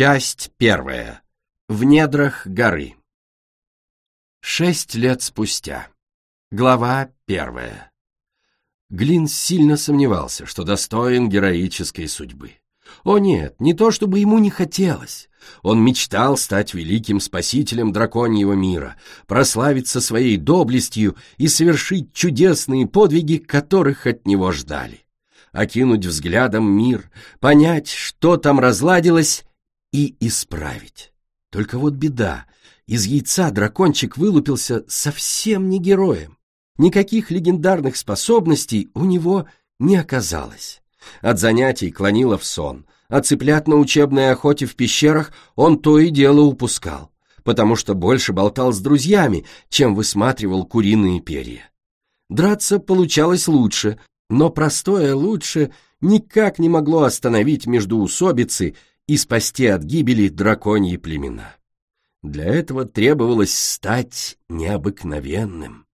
Часть первая. В недрах горы. Шесть лет спустя. Глава первая. Глин сильно сомневался, что достоин героической судьбы. О нет, не то чтобы ему не хотелось. Он мечтал стать великим спасителем драконьего мира, прославиться своей доблестью и совершить чудесные подвиги, которых от него ждали. Окинуть взглядом мир, понять, что там разладилось, и исправить. Только вот беда, из яйца дракончик вылупился совсем не героем. Никаких легендарных способностей у него не оказалось. От занятий клонило в сон, а цыплят на учебной охоте в пещерах он то и дело упускал, потому что больше болтал с друзьями, чем высматривал куриные перья. Драться получалось лучше, но простое лучше никак не могло остановить междуусобицы и спасти от гибели драконьи племена. Для этого требовалось стать необыкновенным.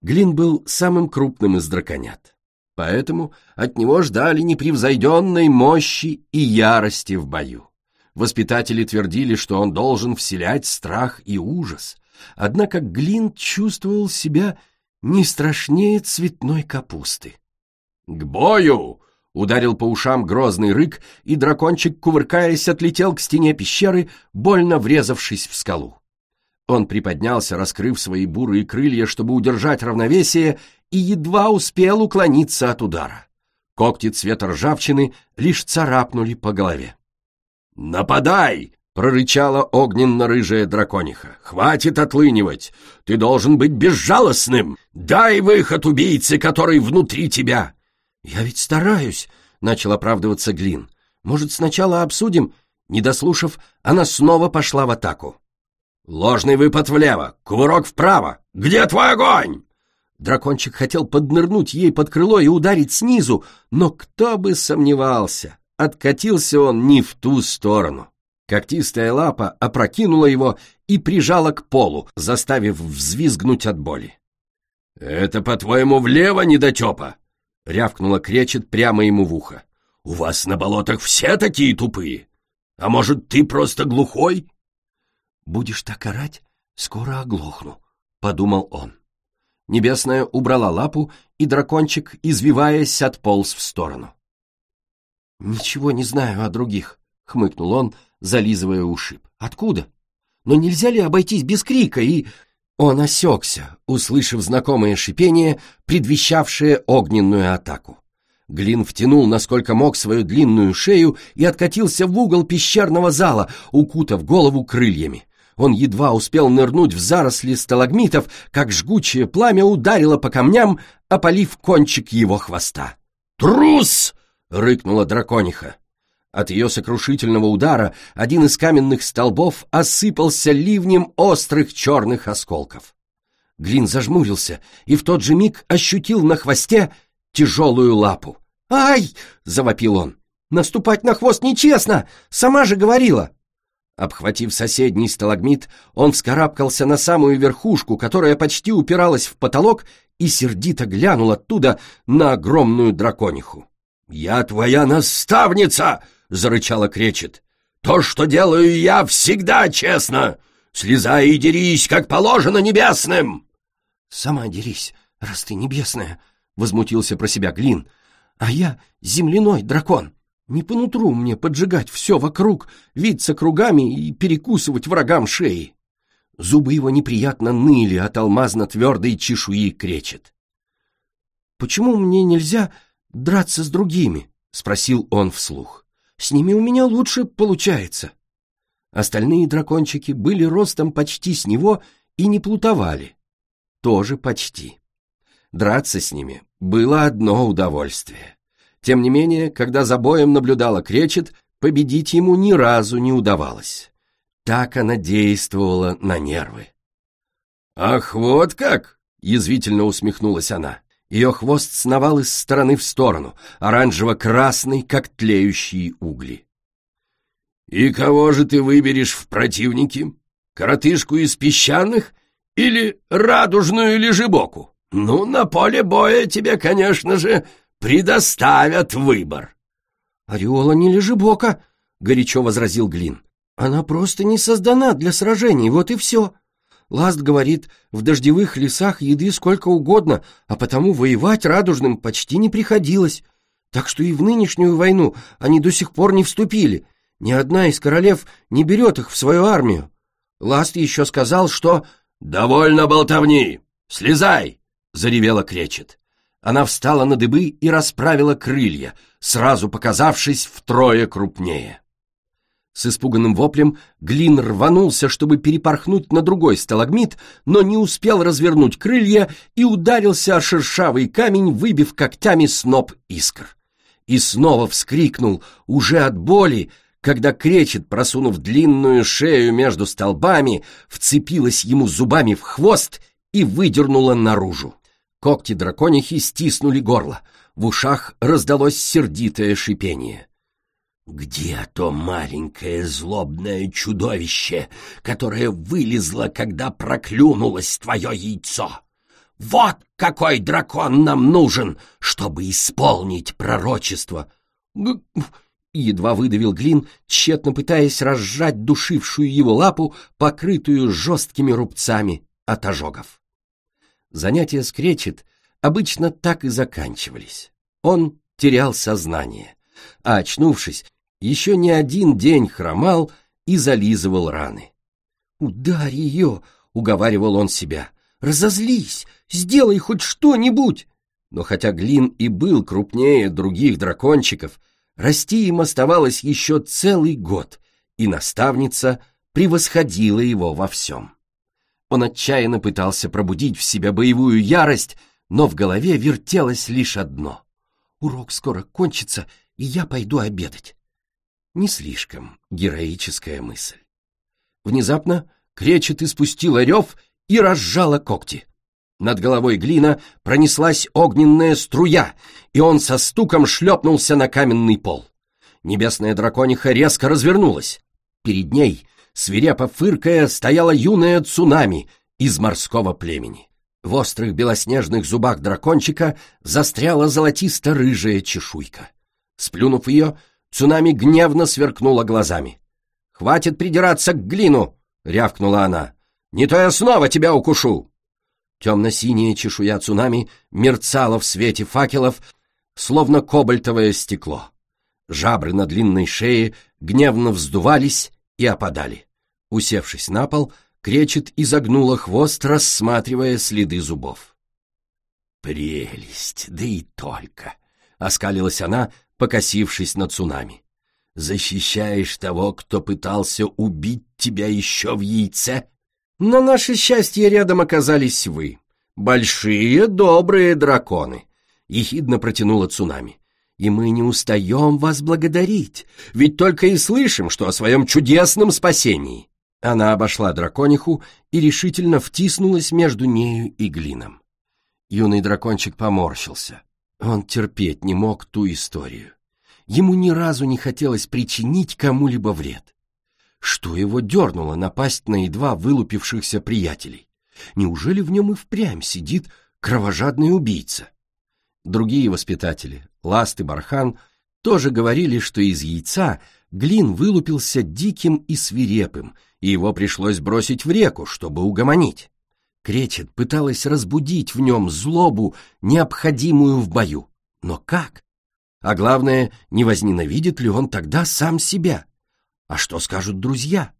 Глин был самым крупным из драконят. Поэтому от него ждали непревзойденной мощи и ярости в бою. Воспитатели твердили, что он должен вселять страх и ужас. Однако Глин чувствовал себя не страшнее цветной капусты. «К бою!» — ударил по ушам грозный рык, и дракончик, кувыркаясь, отлетел к стене пещеры, больно врезавшись в скалу. Он приподнялся, раскрыв свои бурые крылья, чтобы удержать равновесие, и едва успел уклониться от удара. Когти цвета ржавчины лишь царапнули по голове. «Нападай!» — прорычала огненно-рыжая дракониха. «Хватит отлынивать! Ты должен быть безжалостным! Дай выход убийце, который внутри тебя!» «Я ведь стараюсь!» — начал оправдываться Глин. «Может, сначала обсудим?» Не дослушав, она снова пошла в атаку. «Ложный выпад влево! Кувырок вправо! Где твой огонь?» Дракончик хотел поднырнуть ей под крыло и ударить снизу, но кто бы сомневался, откатился он не в ту сторону. Когтистая лапа опрокинула его и прижала к полу, заставив взвизгнуть от боли. «Это, по-твоему, влево, недотепа?» — рявкнула кречет прямо ему в ухо. «У вас на болотах все такие тупые? А может, ты просто глухой?» «Будешь так орать, скоро оглохну», — подумал он. Небесная убрала лапу, и дракончик, извиваясь, отполз в сторону. «Ничего не знаю о других», — хмыкнул он, зализывая ушиб. «Откуда? Но нельзя ли обойтись без крика и...» Он осекся, услышав знакомое шипение, предвещавшее огненную атаку. Глин втянул, насколько мог, свою длинную шею и откатился в угол пещерного зала, укутав голову крыльями. Он едва успел нырнуть в заросли сталагмитов, как жгучее пламя ударило по камням, опалив кончик его хвоста. «Трус!» — рыкнула дракониха. От ее сокрушительного удара один из каменных столбов осыпался ливнем острых черных осколков. Глин зажмурился и в тот же миг ощутил на хвосте тяжелую лапу. «Ай!» — завопил он. «Наступать на хвост нечестно! Сама же говорила!» Обхватив соседний сталагмит, он вскарабкался на самую верхушку, которая почти упиралась в потолок, и сердито глянул оттуда на огромную дракониху. «Я твоя наставница!» — зарычала кречет. «То, что делаю я, всегда честно! Слезай и дерись, как положено небесным!» «Сама дерись, раз ты небесная!» — возмутился про себя Глин. «А я земляной дракон!» Не по нутру мне поджигать все вокруг, виться кругами и перекусывать врагам шеи. Зубы его неприятно ныли от алмазно-твердой чешуи кречет. «Почему мне нельзя драться с другими?» — спросил он вслух. «С ними у меня лучше получается». Остальные дракончики были ростом почти с него и не плутовали. Тоже почти. Драться с ними было одно удовольствие. Тем не менее, когда за боем наблюдала Кречет, победить ему ни разу не удавалось. Так она действовала на нервы. «Ах, вот как!» — язвительно усмехнулась она. Ее хвост сновал из стороны в сторону, оранжево-красный, как тлеющие угли. «И кого же ты выберешь в противники? Коротышку из песчаных или радужную лежебоку? Ну, на поле боя тебе, конечно же, предоставят выбор. «Ореола не лежебока», — горячо возразил Глин. «Она просто не создана для сражений, вот и все. Ласт говорит, в дождевых лесах еды сколько угодно, а потому воевать радужным почти не приходилось. Так что и в нынешнюю войну они до сих пор не вступили. Ни одна из королев не берет их в свою армию. Ласт еще сказал, что... «Довольно болтовни! Слезай!» — заревела Кречет. Она встала на дыбы и расправила крылья, сразу показавшись втрое крупнее. С испуганным воплем Глин рванулся, чтобы перепорхнуть на другой сталагмит, но не успел развернуть крылья и ударился о шершавый камень, выбив когтями сноп искр. И снова вскрикнул, уже от боли, когда кречет, просунув длинную шею между столбами, вцепилась ему зубами в хвост и выдернула наружу. Когти драконихи стиснули горло, в ушах раздалось сердитое шипение — «Где то маленькое злобное чудовище, которое вылезло, когда проклюнулось твое яйцо? Вот какой дракон нам нужен, чтобы исполнить пророчество!» Едва выдавил Глин, тщетно пытаясь разжать душившую его лапу, покрытую жесткими рубцами от ожогов. Занятия скречет обычно так и заканчивались. Он терял сознание, а, очнувшись, еще не один день хромал и зализывал раны. «Ударь ее!» — уговаривал он себя. «Разозлись! Сделай хоть что-нибудь!» Но хотя Глин и был крупнее других дракончиков, расти им оставалось еще целый год, и наставница превосходила его во всем. Он отчаянно пытался пробудить в себя боевую ярость, но в голове вертелось лишь одно. «Урок скоро кончится, и я пойду обедать. Не слишком героическая мысль. Внезапно кречет испустила рев и разжала когти. Над головой глина пронеслась огненная струя, и он со стуком шлепнулся на каменный пол. Небесная дракониха резко развернулась. Перед ней, свирепо фыркая, стояла юная цунами из морского племени. В острых белоснежных зубах дракончика застряла золотисто-рыжая чешуйка. Сплюнув ее, Цунами гневно сверкнула глазами. «Хватит придираться к глину!» — рявкнула она. «Не то я снова тебя укушу!» Темно-синяя чешуя цунами мерцала в свете факелов, словно кобальтовое стекло. Жабры на длинной шее гневно вздувались и опадали. Усевшись на пол, кречет изогнула хвост, рассматривая следы зубов. «Прелесть, да и только!» — оскалилась она, покосившись на цунами. «Защищаешь того, кто пытался убить тебя еще в яйце?» «На наше счастье рядом оказались вы. Большие добрые драконы», — ехидно протянула цунами. «И мы не устаем вас благодарить, ведь только и слышим, что о своем чудесном спасении». Она обошла дракониху и решительно втиснулась между нею и глином. Юный дракончик поморщился. Он терпеть не мог ту историю. Ему ни разу не хотелось причинить кому-либо вред. Что его дернуло напасть на едва вылупившихся приятелей? Неужели в нем и впрямь сидит кровожадный убийца? Другие воспитатели, Ласт и Бархан, тоже говорили, что из яйца Глин вылупился диким и свирепым, и его пришлось бросить в реку, чтобы угомонить. Кречет пыталась разбудить в нем злобу, необходимую в бою. Но как? А главное, не возненавидит ли он тогда сам себя? А что скажут друзья?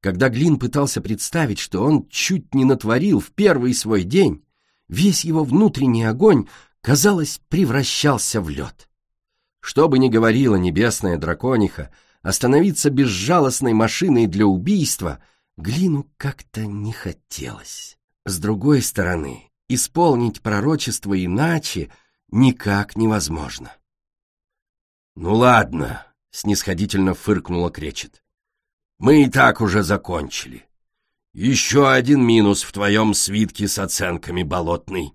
Когда Глин пытался представить, что он чуть не натворил в первый свой день, весь его внутренний огонь, казалось, превращался в лед. Что бы ни говорила небесная дракониха, остановиться безжалостной машиной для убийства Глину как-то не хотелось. С другой стороны, исполнить пророчество иначе никак невозможно. «Ну ладно», — снисходительно фыркнула Кречет. «Мы и так уже закончили. Еще один минус в твоем свитке с оценками, болотный».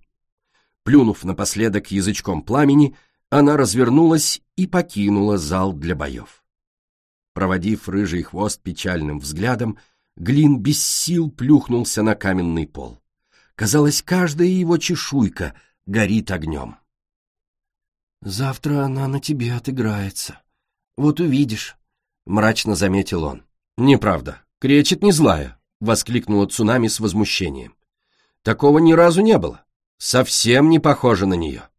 Плюнув напоследок язычком пламени, она развернулась и покинула зал для боев. Проводив рыжий хвост печальным взглядом, Глин без сил плюхнулся на каменный пол. Казалось, каждая его чешуйка горит огнем. «Завтра она на тебе отыграется. Вот увидишь», — мрачно заметил он. Неправда, кречет не злая, воскликнула цунами с возмущением. Такого ни разу не было. Совсем не похоже на нее.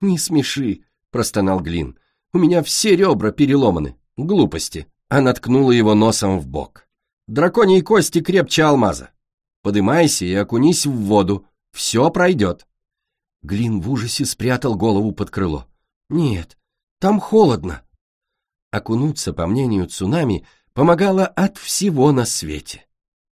Не смеши, простонал Глин. У меня все ребра переломаны. Глупости. Она ткнула его носом в бок. Драконьи кости крепче алмаза. Подымайся и окунись в воду. Все пройдет. Глин в ужасе спрятал голову под крыло. Нет, там холодно. Окунуться, по мнению цунами, помогало от всего на свете.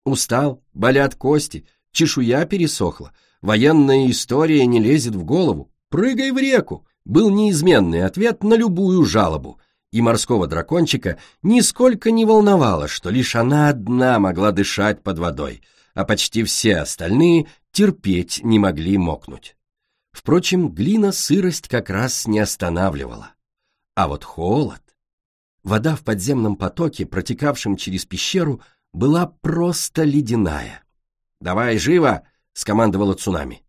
Устал, болят кости, чешуя пересохла, военная история не лезет в голову. Прыгай в реку! Был неизменный ответ на любую жалобу, и морского дракончика нисколько не волновало, что лишь она одна могла дышать под водой, а почти все остальные терпеть не могли мокнуть. Впрочем, глина сырость как раз не останавливала. А вот холод... Вода в подземном потоке, протекавшем через пещеру, была просто ледяная. «Давай живо!» — скомандовала цунами.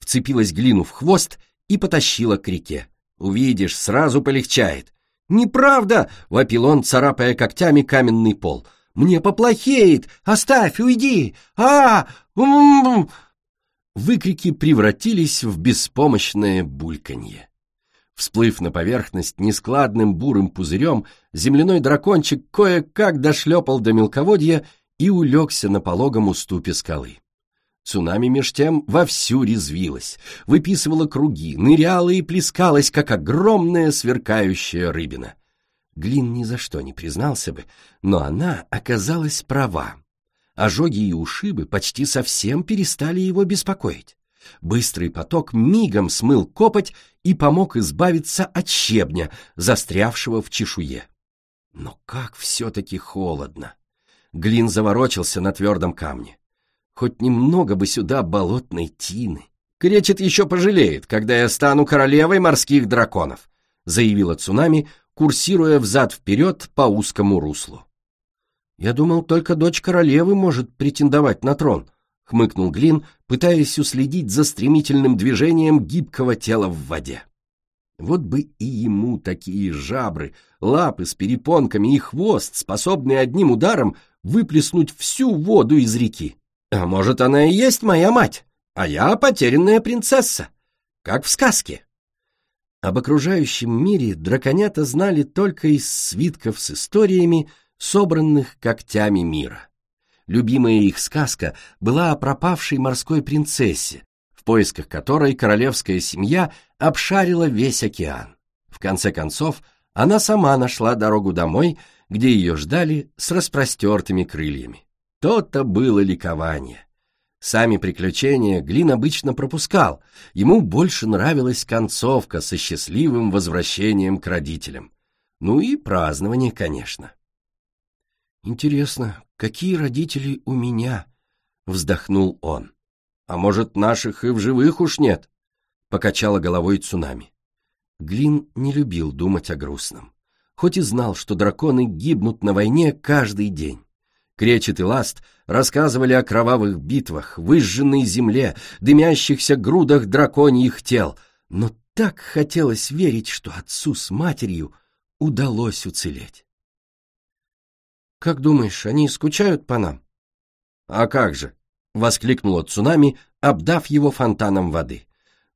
Вцепилась глину в хвост и потащила к реке. «Увидишь, сразу полегчает. «Неправда!» — вопил он, царапая когтями каменный пол. «Мне поплохеет! Оставь, уйди! а Выкрики превратились в беспомощное бульканье. Всплыв на поверхность нескладным бурым пузырем, земляной дракончик кое-как дошлепал до мелководья и улегся на пологом уступе скалы. Цунами меж тем вовсю резвилась, выписывала круги, ныряла и плескалась, как огромная сверкающая рыбина. Глин ни за что не признался бы, но она оказалась права. Ожоги и ушибы почти совсем перестали его беспокоить. Быстрый поток мигом смыл копоть и помог избавиться от щебня, застрявшего в чешуе. Но как все-таки холодно! Глин заворочился на твердом камне. Хоть немного бы сюда болотной тины. Кречет еще пожалеет, когда я стану королевой морских драконов, заявила цунами, курсируя взад-вперед по узкому руслу. Я думал, только дочь королевы может претендовать на трон, хмыкнул Глин, пытаясь уследить за стремительным движением гибкого тела в воде. Вот бы и ему такие жабры, лапы с перепонками и хвост, способные одним ударом выплеснуть всю воду из реки. А может, она и есть моя мать, а я потерянная принцесса, как в сказке. Об окружающем мире драконята знали только из свитков с историями, собранных когтями мира. Любимая их сказка была о пропавшей морской принцессе, в поисках которой королевская семья обшарила весь океан. В конце концов, она сама нашла дорогу домой, где ее ждали с распростертыми крыльями. То-то было ликование. Сами приключения Глин обычно пропускал, ему больше нравилась концовка со счастливым возвращением к родителям. Ну и празднование, конечно. «Интересно, какие родители у меня?» — вздохнул он. «А может, наших и в живых уж нет?» — покачала головой цунами. Глин не любил думать о грустном, хоть и знал, что драконы гибнут на войне каждый день. Кречет и Ласт рассказывали о кровавых битвах, выжженной земле, дымящихся грудах драконьих тел, но так хотелось верить, что отцу с матерью удалось уцелеть. «Как думаешь, они скучают по нам?» «А как же!» — воскликнула цунами, обдав его фонтаном воды.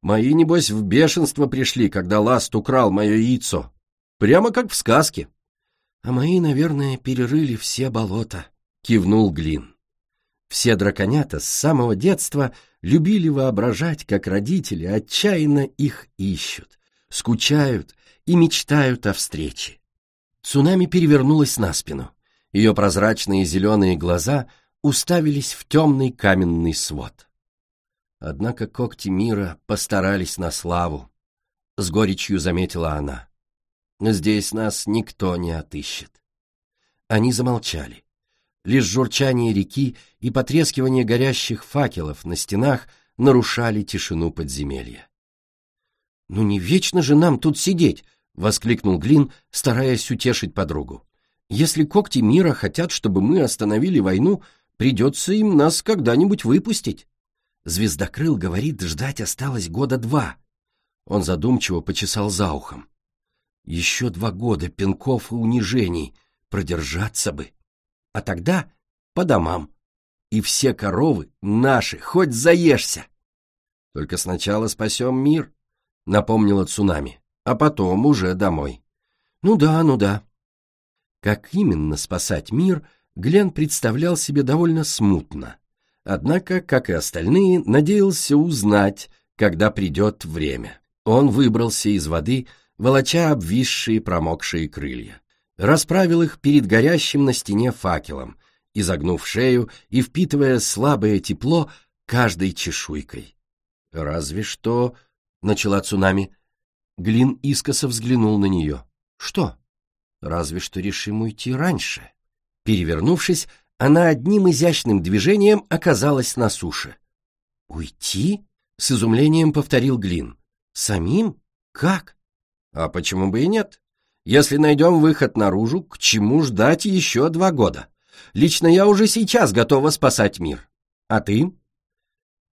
«Мои, небось, в бешенство пришли, когда Ласт украл мое яйцо. Прямо как в сказке». «А мои, наверное, перерыли все болота», кивнул Глин. Все драконята с самого детства любили воображать, как родители отчаянно их ищут, скучают и мечтают о встрече. Цунами перевернулась на спину. Ее прозрачные зеленые глаза уставились в темный каменный свод. Однако когти мира постарались на славу, — с горечью заметила она. Здесь нас никто не отыщет. Они замолчали. Лишь журчание реки и потрескивание горящих факелов на стенах нарушали тишину подземелья. «Ну не вечно же нам тут сидеть!» — воскликнул Глин, стараясь утешить подругу. «Если когти мира хотят, чтобы мы остановили войну, придется им нас когда-нибудь выпустить». Звездокрыл говорит, ждать осталось года два. Он задумчиво почесал за ухом. «Еще два года пинков и унижений», Продержаться бы. А тогда по домам. И все коровы наши, хоть заешься. Только сначала спасем мир, напомнила цунами, а потом уже домой. Ну да, ну да. Как именно спасать мир, Глен представлял себе довольно смутно. Однако, как и остальные, надеялся узнать, когда придет время. Он выбрался из воды, волоча обвисшие промокшие крылья. Расправил их перед горящим на стене факелом, изогнув шею и впитывая слабое тепло каждой чешуйкой. «Разве что...» — начала цунами. Глин искоса взглянул на нее. «Что?» «Разве что решим уйти раньше». Перевернувшись, она одним изящным движением оказалась на суше. «Уйти?» — с изумлением повторил Глин. «Самим? Как?» «А почему бы и нет? Если найдем выход наружу, к чему ждать еще два года? Лично я уже сейчас готова спасать мир. А ты?»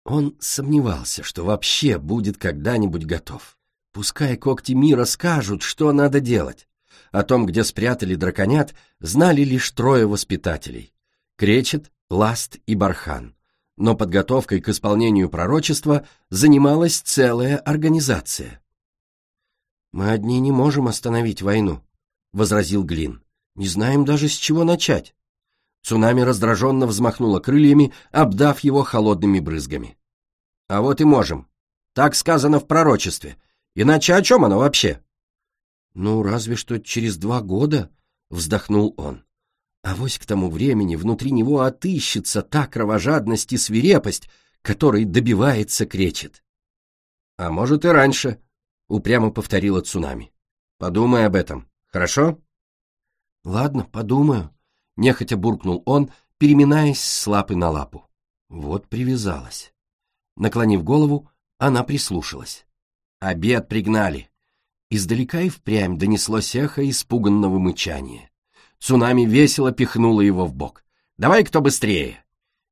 Он сомневался, что вообще будет когда-нибудь готов. Пускай когти мира скажут, что надо делать. О том, где спрятали драконят, знали лишь трое воспитателей. Кречет, Ласт и Бархан. Но подготовкой к исполнению пророчества занималась целая организация. «Мы одни не можем остановить войну», — возразил Глин. «Не знаем даже, с чего начать». Цунами раздраженно взмахнула крыльями, обдав его холодными брызгами. «А вот и можем. Так сказано в пророчестве. Иначе о чем оно вообще?» «Ну, разве что через два года», — вздохнул он. А вось к тому времени внутри него отыщется та кровожадность и свирепость, которой добивается кречет. «А может и раньше», — упрямо повторила цунами. «Подумай об этом, хорошо?» «Ладно, подумаю», Нехотя буркнул он, переминаясь с лапы на лапу. Вот привязалась. Наклонив голову, она прислушалась. Обед пригнали. Издалека и впрямь донеслось эхо испуганного мычания. Цунами весело пихнула его в бок. «Давай кто быстрее!»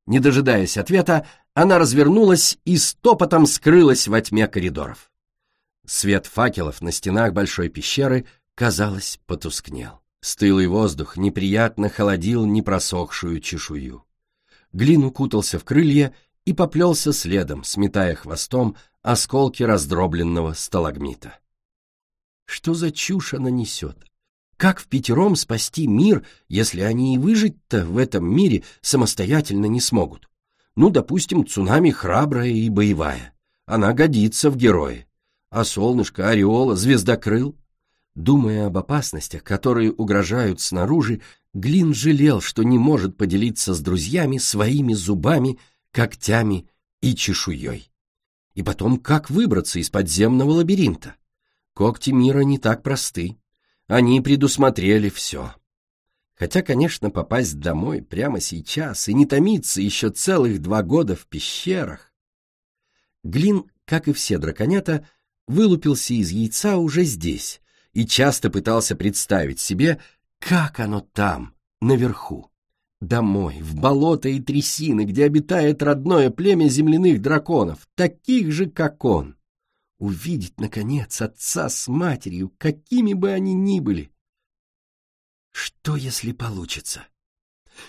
Не дожидаясь ответа, она развернулась и стопотом скрылась во тьме коридоров. Свет факелов на стенах большой пещеры, казалось, потускнел. Стылый воздух неприятно холодил непросохшую чешую. Глин укутался в крылья и поплелся следом, сметая хвостом осколки раздробленного сталагмита. Что за чушь она несет? Как в пятером спасти мир, если они и выжить-то в этом мире самостоятельно не смогут? Ну, допустим, цунами храбрая и боевая. Она годится в герои. А солнышко, ореола, звездокрыл Думая об опасностях, которые угрожают снаружи, Глин жалел, что не может поделиться с друзьями своими зубами, когтями и чешуей. И потом, как выбраться из подземного лабиринта? Когти мира не так просты. Они предусмотрели все. Хотя, конечно, попасть домой прямо сейчас и не томиться еще целых два года в пещерах. Глин, как и все драконята, вылупился из яйца уже здесь, и часто пытался представить себе, как оно там, наверху. Домой, в болото и трясины, где обитает родное племя земляных драконов, таких же, как он. Увидеть, наконец, отца с матерью, какими бы они ни были. Что, если получится?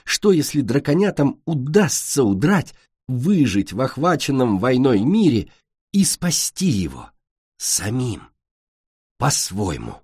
Что, если драконятам удастся удрать, выжить в охваченном войной мире и спасти его самим? по-своему.